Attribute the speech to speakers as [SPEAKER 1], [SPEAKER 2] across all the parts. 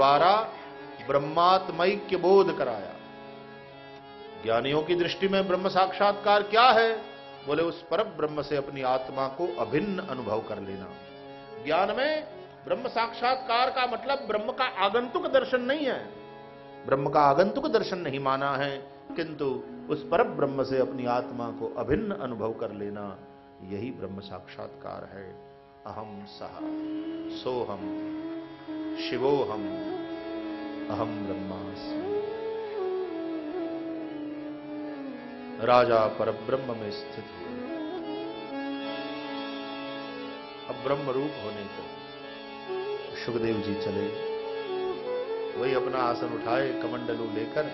[SPEAKER 1] द्वारा ब्रह्मात्मैक्य बोध कराया। ज्ञानियों की दृष्टि में ब्रह्म साक्षात्कार क्या है? बोले, उस पर ब्रह्म से अपनी आत्मा को अभिन्न अनुभव कर लेना। ज्ञान में ब्रह्म साक्षात्कार का मतलब ब्रह्म का आगंतुक दर्शन नहीं है। ब्रह्म का आगंतुक दर्शन नहीं माना है, किंतु उस पर ब्रह्म से अपनी आत्मा को अभिन्न अनुभव कर लेना, यही ब्रह्म साक्षात्कार है। अहम सह, सोहम। शिवोहम अहम ब्रह्मास्मि। राजा पर ब्रह्म में स्थित हुए अब ब्रह्म रूप होने को सुखदेव जी चले। वही अपना आसन उठाए, कमंडलू लेकर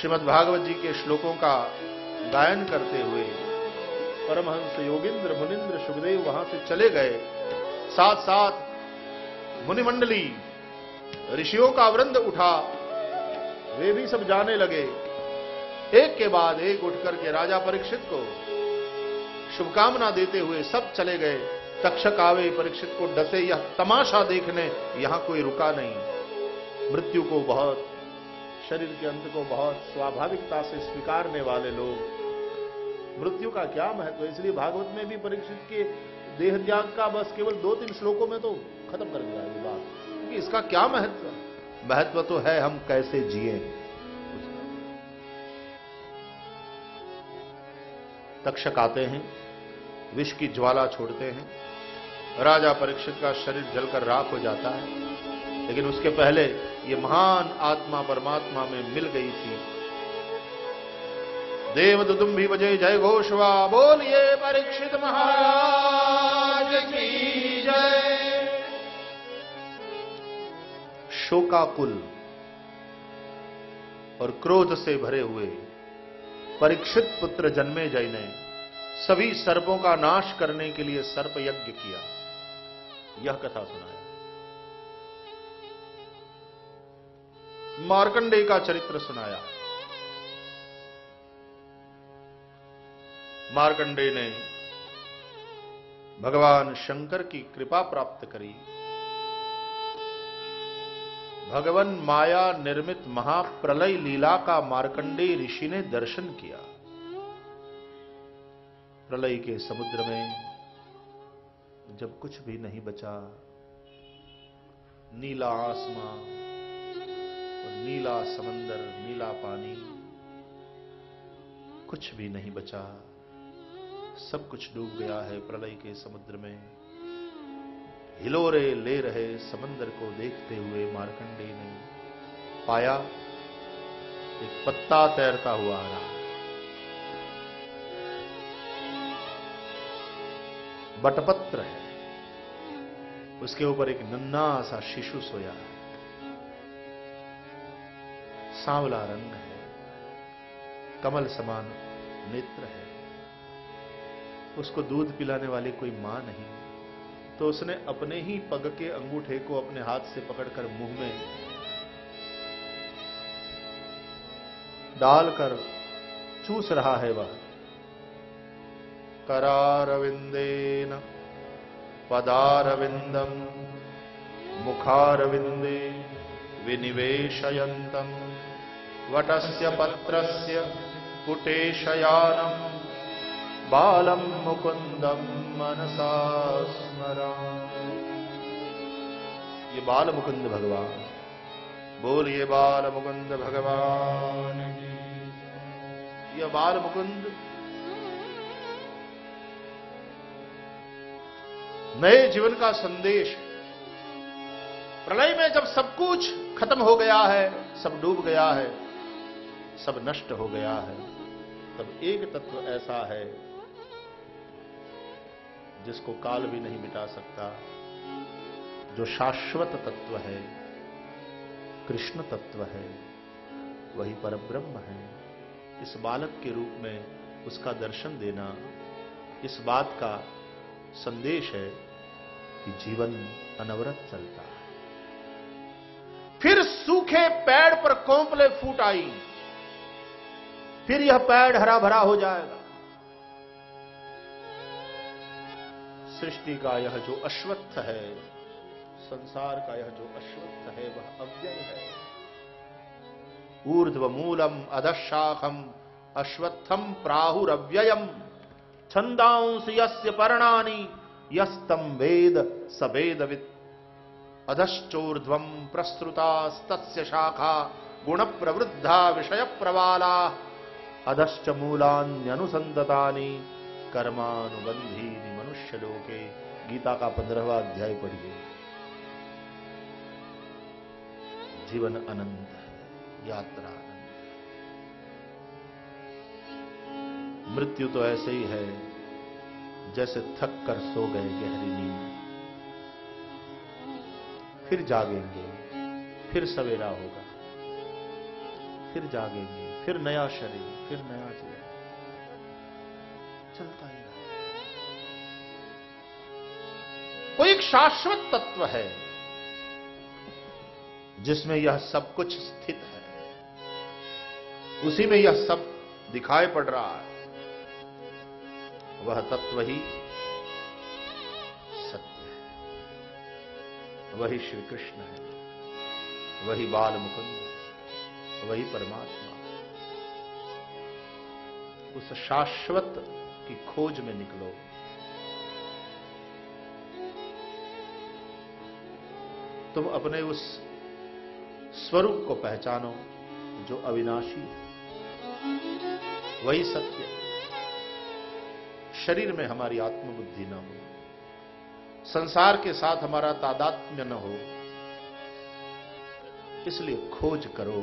[SPEAKER 1] श्रीमद भागवत जी के श्लोकों का गायन करते हुए परमहंस योगिंद्र मुनिंद्र सुखदेव वहाँ से चले गए। साथ साथ मुनिमंडली, ऋषियों का वृंद उठा। वे भी सब जाने लगे। एक के बाद एक उठ करके राजा परीक्षित को शुभकामना देते हुए सब चले गए। तक्षक आवे परीक्षित को डसे, यह तमाशा देखने, यहाँ कोई रुका नहीं। मृत्यु को बहुत, शरीर के अंत को बहुत स्वाभाविकता से स्वीकारने वाले लोग। मृत्यु का क्या महत्व? इसलिए भागवत में भी परीक्षित के देह त्याग का बस केवल दो तीन श्लोकों में तो खत्म कर दिया ये बात। क्योंकि इसका क्या महत्व महत्व तो है, हम कैसे जिए? तक्षक आते हैं, विष की ज्वाला छोड़ते हैं। राजा परीक्षित का शरीर जलकर राख हो जाता है। लेकिन उसके पहले ये महान आत्मा परमात्मा में मिल गई थी। देव तुम भी बजे जय घोषवा, बोलिए परीक्षित महाराज की जय। शोकाकुल और क्रोध से भरे हुए परीक्षित पुत्र जन्मे जय ने सभी सर्पों का नाश करने के लिए सर्प यज्ञ किया। यह कथा सुनाया। मार्कंडे का चरित्र सुनाया। मार्कंडे ने भगवान शंकर की कृपा प्राप्त करी। भगवान माया निर्मित महाप्रलय लीला का मार्कंडे ऋषि ने दर्शन किया। प्रलय के समुद्र में जब कुछ भी नहीं बचा, नीला आसमां और नीला समंदर, नीला पानी, कुछ भी नहीं बचा। सब कुछ डूब गया है प्रलय के समुद्र में। हिलोरे ले रहे समंदर को देखते हुए मार्कंडे ने पाया, एक पत्ता तैरता हुआ आ रहा। बटपत्र है। उसके ऊपर एक नन्ना सा शिशु सोया है। सांवला रंग है। कमल समान नेत्र है। उसको दूध पिलाने वाली कोई माँ नहीं। तो उसने अपने ही पग के अंगूठे को अपने हाथ से पकड़कर मुँह में डालकर चूस रहा है वह। करारविंदेन पदारविंदम मुखारविंदे विनिवेशयन्तम्। वटस्य पत्रस्य पुटेशयानम् बालम मुकुंदम मनसा स्मरा ये बाल मुकुंद भगवान बोलिए बाल मुकुंद भगवान। ये बाल मुकुंद। नए जीवन का संदेश। प्रलय में जब सब कुछ खत्म हो गया है, सब डूब गया है, सब नष्ट हो गया है, तब एक तत्व ऐसा है जिसको काल भी नहीं मिटा सकता, जो शाश्वत तत्व है, कृष्ण तत्व है, वही परब्रह्म है। इस बालक के रूप में उसका दर्शन देना, इस बात का संदेश है कि जीवन अनवरत चलता है। फिर सूखे पेड़ पर कोंपले फूट आई। फिर यह पेड़ हरा भरा हो जाएगा। सृष्टि का यह जो अश्वत्थ है, संसार का यह जो अश्वत्थ है, वह अव्यय है। ऊर्ध्व मूलम अधशाखम, अश्वत्थम प्राहुरव्ययम। छंदांस यस्य पर्णानि, यस्तम वेद सवेदवित। अधश्चोर्ध्वम प्रस्तुतास्तस्य शाखा गुण प्रवृद्धा विषय प्रवाला अधश्च मूलान्यनुसंदतानि कर्मानुबंधी मनुष्य लोके गीता का पंद्रहवा अध्याय पढ़िए। जीवन अनंत है यात्रा अनंत मृत्यु तो ऐसे ही है, जैसे थक कर सो गए गहरी नींद। फिर जागेंगे, फिर सवेरा होगा। फिर जागेंगे, फिर नया शरीर, फिर नया जीवन। चलता ही कोई एक शाश्वत तत्व है, जिसमें यह सब कुछ स्थित है। उसी में यह सब दिखाई पड़ रहा है। वह तत्व ही सत्य है। वही श्री कृष्ण है, वही बाल मुकुंद वही परमात्मा उस शाश्वत की खोज में निकलो। तुम अपने उस स्वरूप को पहचानो जो अविनाशी है। वही सत्य शरीर में हमारी आत्मबुद्धि न हो, संसार के साथ हमारा तादात्म्य न हो, इसलिए खोज करो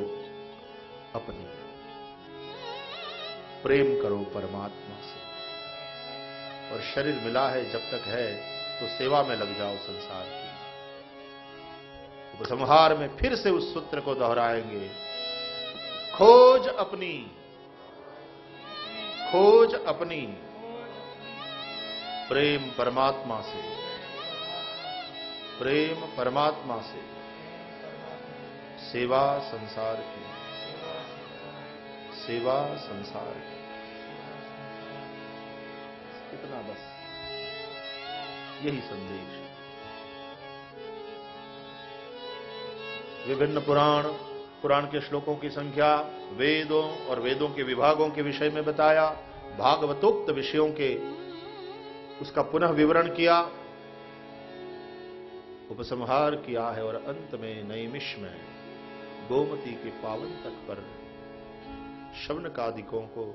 [SPEAKER 1] अपनी। प्रेम करो परमात्मा से। और शरीर मिला है जब तक है तो सेवा में लग जाओ संसार की। उपसंहार में फिर से उस सूत्र को दोहराएँगे। खोज अपनी। खोज अपनी। प्रेम परमात्मा से। प्रेम परमात्मा से। सेवा संसार की। सेवा संसार की। इतना बस। यही संदेश। है विभिन्न पुराण पुराण के श्लोकों की संख्या, वेदों और वेदों के विभागों के विषय में बताया, भागवतोक्त विषयों के उसका पुनः विवरण किया, उपसंहार किया है और अंत में नैमिष में गोमती के पावन तट पर शवन कादिकों को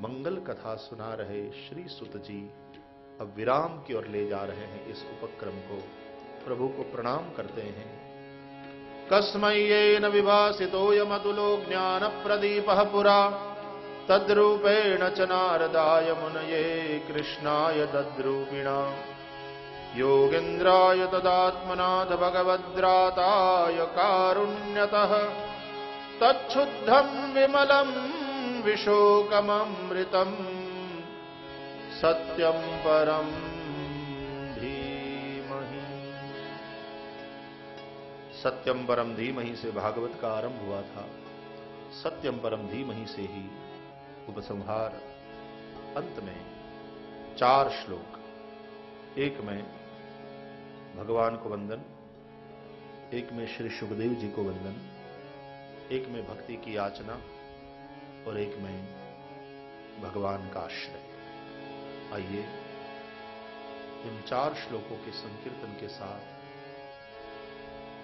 [SPEAKER 1] मंगल कथा सुना रहे श्री सुत जी अब विराम की ओर ले जा रहे हैं इस उपक्रम को। प्रभु को प्रणाम करते हैं। कस्मयेन विभासितोऽयमतुलो ज्ञानप्रदीपः पुरा। तद्रूपेण च नारदाय मुनये कृष्णाय तद्रूपिणा। योगेन्द्राय तदात्मनाथ भगवद्राताय कारुण्यतः। तच्छुद्धम् विमलम् विशोकममृतम्। सत्यम् परम् सत्यम परम धीमहि से भागवत का आरंभ हुआ था। सत्यम परम धीमहि से ही उपसंहार। अंत में चार श्लोक। एक में भगवान को वंदन। एक में श्री सुखदेव जी को वंदन। एक में भक्ति की याचना। और एक में भगवान का आश्रय। आइए, इन चार श्लोकों के संकीर्तन के साथ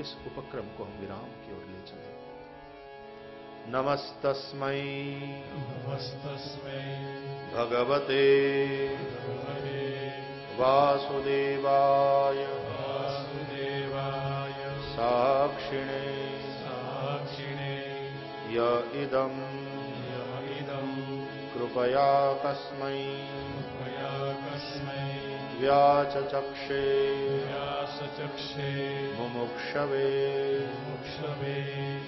[SPEAKER 1] इस उपक्रम को हम विराम की ओर ले चले। नमस्तस्मै।
[SPEAKER 2] नमस्तस्मै।
[SPEAKER 1] भगवते।
[SPEAKER 2] भगवते।
[SPEAKER 1] वासुदेवाय।
[SPEAKER 2] वासुदेवाय।
[SPEAKER 1] साक्षिणे।
[SPEAKER 2] साक्षिणे।
[SPEAKER 1] य इदं
[SPEAKER 2] य इदं
[SPEAKER 1] कृपया कस्मै
[SPEAKER 2] मया कस्मै
[SPEAKER 1] व्याचचक्षे
[SPEAKER 2] व्यासचक्षे
[SPEAKER 1] मुमुक्षवे।
[SPEAKER 2] मुक्षवे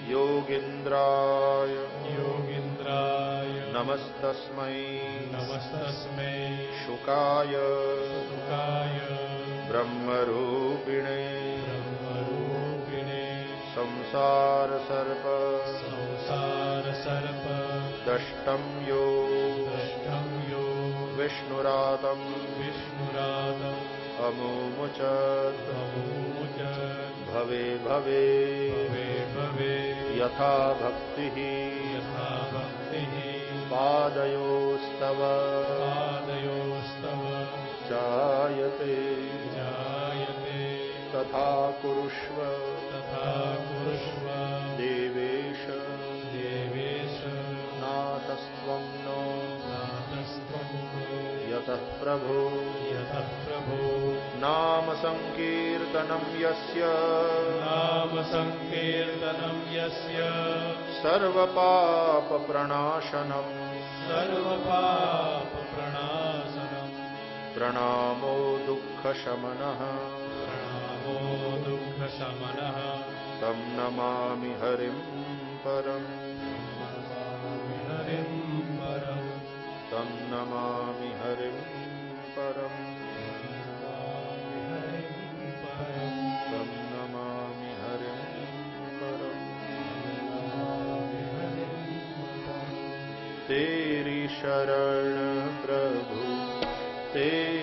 [SPEAKER 1] योगीन्द्राय।
[SPEAKER 2] योगीन्द्राय।
[SPEAKER 1] नमस्तस्मै।
[SPEAKER 2] नमस्तस्मै।
[SPEAKER 1] शुकाय।
[SPEAKER 2] सुखाय
[SPEAKER 1] ब्रह्मरूपिणे।
[SPEAKER 2] ब्रह्मरूपिणे।
[SPEAKER 1] संसारसर्प।
[SPEAKER 2] संसारसर्प।
[SPEAKER 1] दष्टं यो।
[SPEAKER 2] दष्टं यो।
[SPEAKER 1] विष्णुरातं
[SPEAKER 2] अमुच तमुच
[SPEAKER 1] भवे। भवे
[SPEAKER 2] भवे।
[SPEAKER 1] यथा भक्तिः।
[SPEAKER 2] यथा भक्तिः।
[SPEAKER 1] पादयोस्तव।
[SPEAKER 2] पादयोस्तव।
[SPEAKER 1] जायते।
[SPEAKER 2] जायते।
[SPEAKER 1] तथा कुरुष्व। यतः प्रभो
[SPEAKER 2] यतः प्रभो
[SPEAKER 1] नाम सङ्कीर्तनम् यस्य।
[SPEAKER 2] नाम सङ्कीर्तनम् यस्य।
[SPEAKER 1] सर्वपापप्रणाशनम्।
[SPEAKER 2] सर्वपापप्रणाशनम्।
[SPEAKER 1] प्रणामो दुःखशमनः।
[SPEAKER 2] प्रणामो दुःखशमनः।
[SPEAKER 1] सं नमामि हरिम् परम्। तं नमामि हरिं परम् तं नमामि हरिं परम् तेरी शरण प्रभु तेरी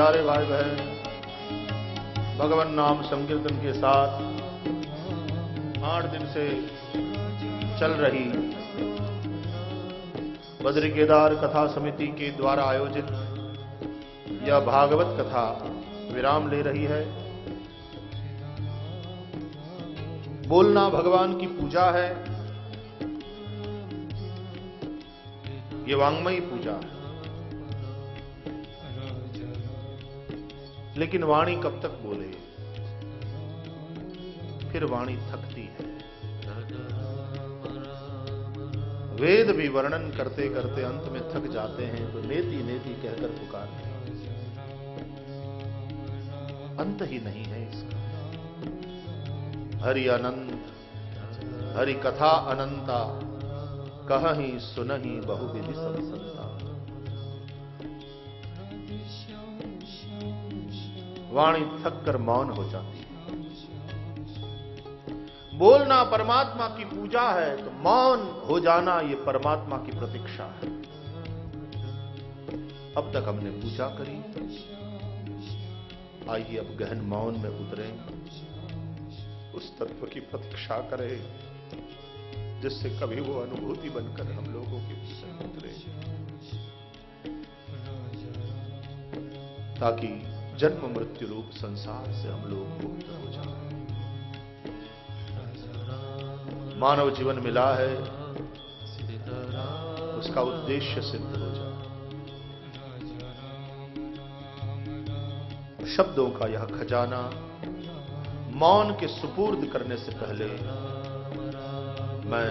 [SPEAKER 1] प्यारे भाई बहन, भगवान नाम संकीर्तन के साथ आठ दिन से चल रही बद्री केदार कथा समिति के द्वारा आयोजित यह भागवत कथा विराम ले रही है। बोलना भगवान की पूजा है। ये वांग्मयी पूजा है। लेकिन वाणी कब तक बोले? फिर वाणी थकती है। वेद भी वर्णन करते करते अंत में थक जाते हैं तो नेति नेति कहकर पुकारते अंत ही नहीं है इसका। हरि अनंत, हरि कथा अनंता, कहीं सुनही बहुविधि सब संता वाणी थक कर मौन हो जाती है। बोलना परमात्मा की पूजा है तो मौन हो जाना ये परमात्मा की प्रतीक्षा है। अब तक हमने पूजा करी। आइए अब गहन मौन में उतरे। उस तत्व की प्रतीक्षा करें, जिससे कभी वो अनुभूति बनकर हम लोगों के भीतर उतरे। ताकि जन्म मृत्यु रूप संसार से हम लोग मुक्त हो जाए। मानव जीवन मिला है, उसका उद्देश्य सिद्ध हो जाए। शब्दों का यह खजाना मौन के सुपूर्द करने से पहले मैं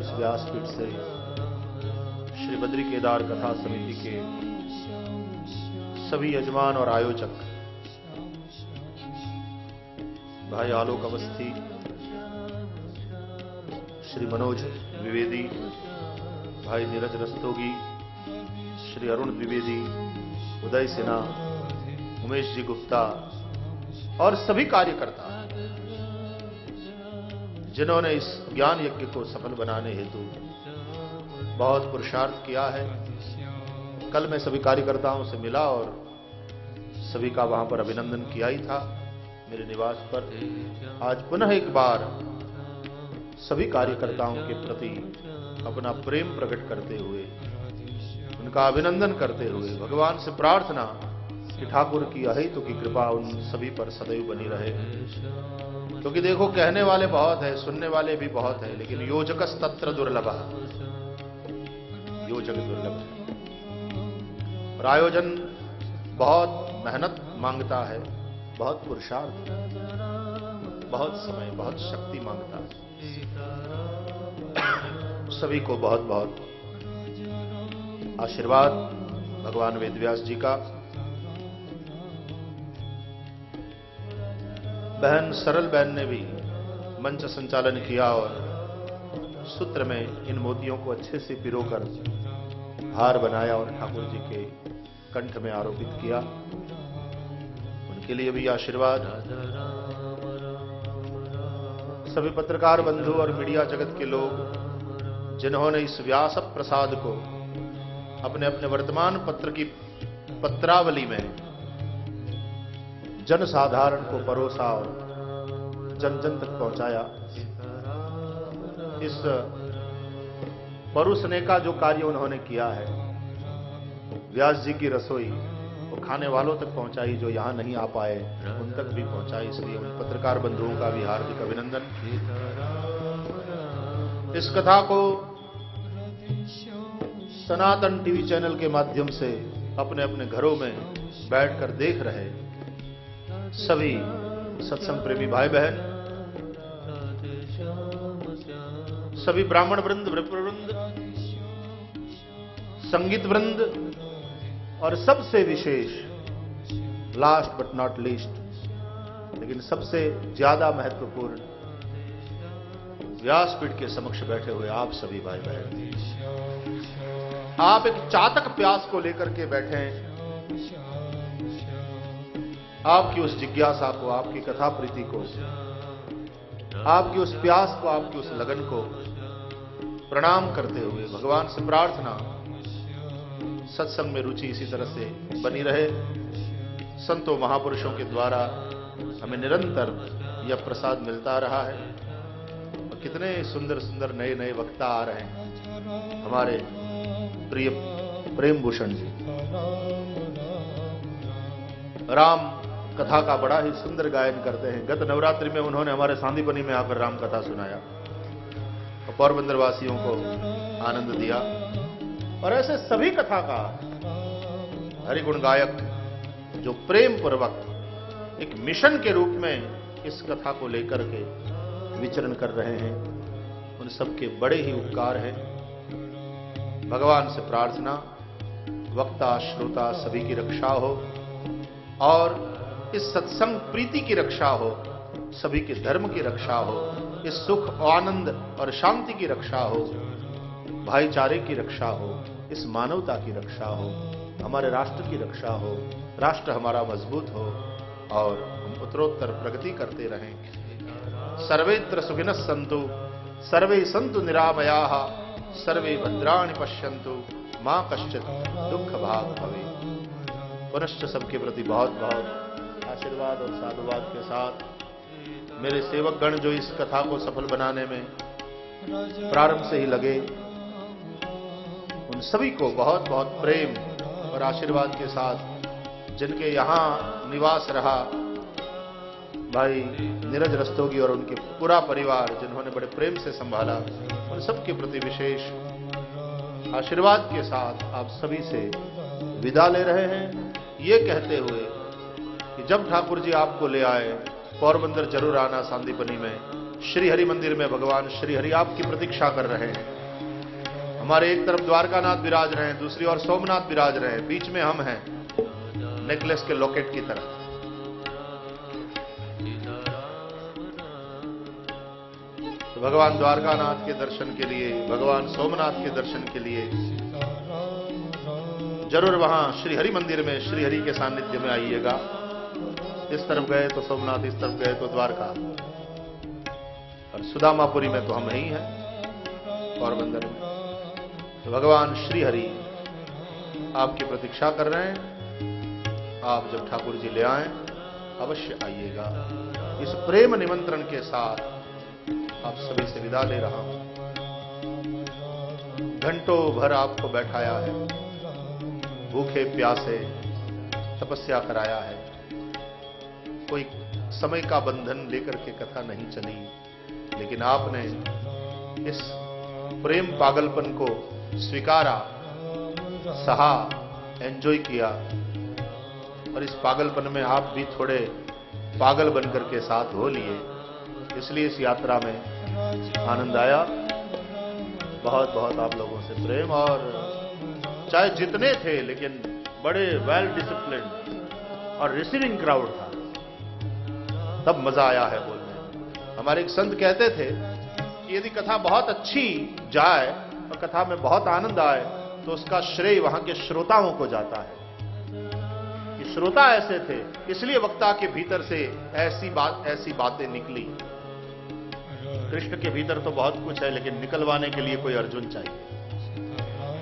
[SPEAKER 1] इस व्यासपीठ से श्री बद्री केदार कथा समिति के सभी यजमान और आयोजक। भाई आलोक अवस्थी, श्री मनोज द्विवेदी, भाई नीरज रस्तोगी, श्री अरुण द्विवेदी, उदय सिन्हा, उमेश जी गुप्ता और सभी कार्यकर्ता, जिन्होंने इस ज्ञान यज्ञ को सफल बनाने हेतु बहुत पुरुषार्थ किया है। कल मैं सभी कार्यकर्ताओं से मिला और सभी का वहाँ पर अभिनंदन किया ही था मेरे निवास पर। आज पुनः एक बार सभी कार्यकर्ताओं के प्रति अपना प्रेम प्रकट करते हुए, उनका अभिनंदन करते हुए भगवान से प्रार्थना कि ठाकुर की अहित की कृपा उन सभी पर सदैव बनी रहे। क्योंकि देखो, कहने वाले बहुत है, सुनने वाले भी बहुत है, लेकिन योजक तत्र दुर्लभ। योजक दुर्लभ। है और आयोजन बहुत मेहनत माँगता है, बहुत पुरुषार्थ, बहुत समय, बहुत शक्ति माँगता है। सभी को बहुत बहुत आशीर्वाद। भगवान वेदव्यास जी का। बहन सरल बहन ने भी मंच संचालन किया और सूत्र में इन मोतियों को अच्छे से पिरोकर हार बनाया और ठाकुर जी के कंठ में आरोपित किया। उनके लिए भी आशीर्वाद। सभी पत्रकार बंधु और मीडिया जगत के लोग जिन्होंने इस व्यास प्रसाद को अपने अपने वर्तमान पत्र की पत्रावली में जन साधारण को परोसा और जन जन तक पहुँचाया। इस परोसने का जो कार्य उन्होंने किया है व्यास जी की रसोई वो खाने वालों तक पहुंचाई जो यहाँ नहीं आ पाए, उन तक भी पहुंचाई। इसलिए उन पत्रकार बंधुओं का भी हार्दिक अभिनंदन। इस कथा को सनातन टीवी चैनल के माध्यम से अपने अपने घरों में बैठकर देख रहे सभी सत्संग प्रेमी भाई बहन सभी ब्राह्मण वृंद वृंद, संगीत वृंद और सबसे विशेष लास्ट बट नॉट लीस्ट लेकिन सबसे ज़्यादा महत्वपूर्ण व्यासपीठ के समक्ष बैठे हुए आप सभी भाई बहन आप एक चातक प्यास को लेकर के बैठे हैं। आपकी उस जिज्ञासा को, आपकी कथा प्रीति को, आपकी उस प्यास को, आपकी उस लगन को प्रणाम करते हुए भगवान से प्रार्थना सत्संग में रुचि इसी तरह से बनी रहे। संतों महापुरुषों के द्वारा हमें निरंतर यह प्रसाद मिलता रहा है। और कितने सुंदर सुंदर नए नए वक्ता आ रहे हैं। हमारे प्रिय प्रेम भूषण जी। राम कथा का बड़ा ही सुंदर गायन करते हैं। गत नवरात्रि में उन्होंने हमारे सांदीपनी में आकर राम कथा सुनाया। और पोरबंदर वासियों को आनंद दिया। और ऐसे सभी कथा का हरिगुण गायक जो प्रेम पूर्वक एक मिशन के रूप में इस कथा को लेकर के विचरण कर रहे हैं, उन सबके बड़े ही उपकार हैं। भगवान से प्रार्थना, वक्ता, श्रोता सभी की रक्षा हो, और इस सत्संग प्रीति की रक्षा हो, सभी के धर्म की रक्षा हो, इस सुख, आनंद और शांति की रक्षा हो, भाईचारे की रक्षा हो इस मानवता की रक्षा हो, हमारे राष्ट्र की रक्षा हो, राष्ट्र हमारा मज़बूत हो, और हम उत्तरोत्तर प्रगति करते रहें। सर्वेत्र सुखिन संतु सर्वे संतु निरामया, सर्वे भद्राणि पश्यंतु माँ कश्चित दुख भाग भवे पुनश्च सबके प्रति बहुत बहुत आशीर्वाद और साधुवाद के साथ, मेरे सेवक गण जो इस कथा को सफल बनाने में प्रारंभ से ही लगे उन सभी को बहुत बहुत प्रेम और आशीर्वाद के साथ जिनके यहाँ निवास रहा भाई नीरज रस्तोगी और उनके पूरा परिवार जिन्होंने बड़े प्रेम से संभाला, उन सबके प्रति विशेष आशीर्वाद के साथ आप सभी से विदा ले रहे हैं। ये कहते हुए कि जब ठाकुर जी आपको ले आए, पोरबंदर ज़रूर आना सांदीपनी में। श्री हरि मंदिर में भगवान श्री हरि आपकी प्रतीक्षा कर रहे हैं। हमारे एक तरफ़ द्वारकानाथ विराज रहे हैं, दूसरी ओर सोमनाथ विराज रहे हैं। बीच में हम हैं, नेकलेस के लॉकेट की तरह तो भगवान द्वारकानाथ के दर्शन के लिए, भगवान सोमनाथ के दर्शन के लिए ज़रूर वहाँ श्री हरि मंदिर में श्री हरि के सानिध्य में आइएगा। इस तरफ़ गए तो सोमनाथ, इस तरफ़ गए तो द्वारका। और सुदामापुरी में तो हम ही हैं पोरबंदर में। तो भगवान श्री हरि आपकी प्रतीक्षा कर रहे हैं। आप जब ठाकुर जी ले आए, अवश्य आइएगा। इस प्रेम निमंत्रण के साथ आप सभी से विदा ले रहा हूँ। घंटों भर आपको बैठाया है, भूखे प्यासे तपस्या कराया है। कोई समय का बंधन लेकर के कथा नहीं चली, लेकिन आपने इस प्रेम पागलपन को स्वीकारा, सहा एंजॉय किया। और इस पागलपन में आप भी थोड़े पागल बनकर के साथ हो लिए। इसलिए इस यात्रा में आनंद आया। बहुत बहुत आप लोगों से प्रेम और चाहे जितने थे, लेकिन बड़े वेल डिसिप्लिन और रिसीविंग क्राउड था। तब मज़ा आया है बोलने हमारे एक संत कहते थे कि यदि कथा बहुत अच्छी जाए और कथा में बहुत आनंद आए तो उसका श्रेय वहाँ के श्रोताओं को जाता है। कि श्रोता ऐसे थे, इसलिए वक्ता के भीतर से ऐसी बात, ऐसी बातें निकली। कृष्ण के भीतर तो बहुत कुछ है, लेकिन निकलवाने के लिए कोई अर्जुन चाहिए।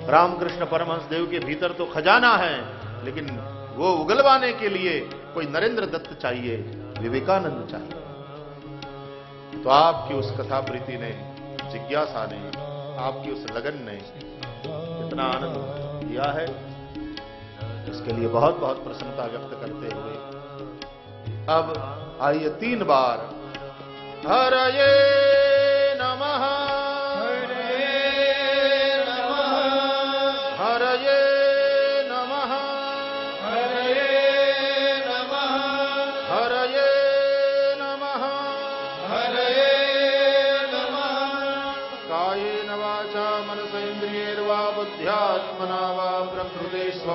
[SPEAKER 1] रामकृष्ण परमहंस देव के भीतर तो खजाना है, लेकिन वो उगलवाने के लिए कोई नरेंद्र दत्त चाहिए, विवेकानंद चाहिए। तो आपकी उस कथा प्रीति ने जिज्ञासा ने आपकी उस लगन ने इतना आनंद दिया है। इसके लिए बहुत बहुत प्रसन्नता व्यक्त करते हुए। अब आइए तीन बार। हर ये नमः।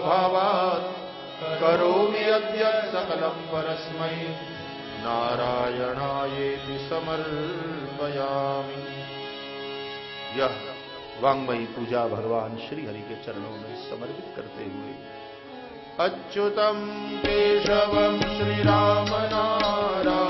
[SPEAKER 1] स्वभावात् करोमि यद्यत् सकलं परस्मै। समर्पयामि। यह वांगमयी पूजा भगवान श्री हरि के चरणों में समर्पित करते हुए अच्युतम केशवम श्री राम नारायण